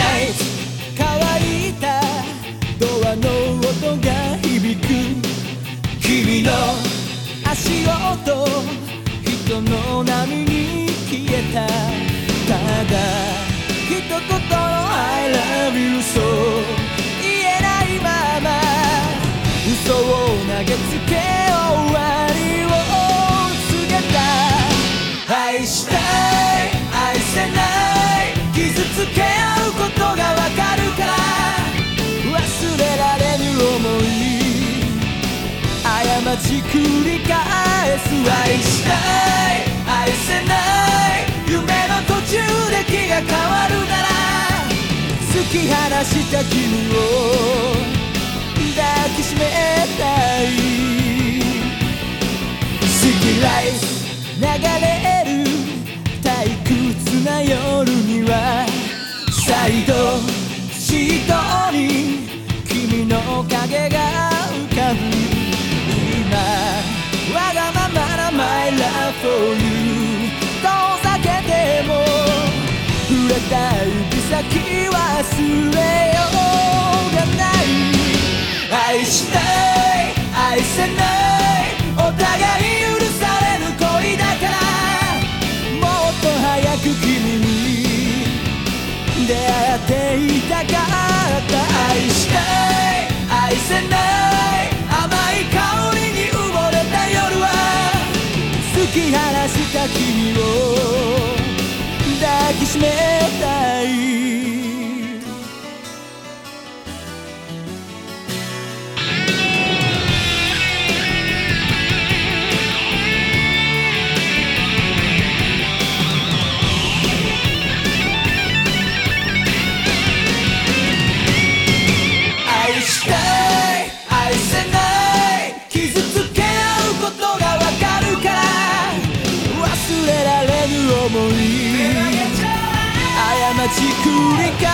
ナイ乾いたドアの音が響く君の足音人の波に消えたただ一言の I love you そう言えない。まま嘘を投げつけ終わりを告げた愛した繰り返す愛したい。愛せない夢の途中で気が変わるなら突き放した君を抱きしめたい好きライ流れる退屈な夜には再度た行き先忘れようがない愛したい愛せないお互い許される恋だからもっと早く君に出会っていたかった愛したい愛せない甘い香りに埋もれた夜は突き放した君を抱きしめ繰り返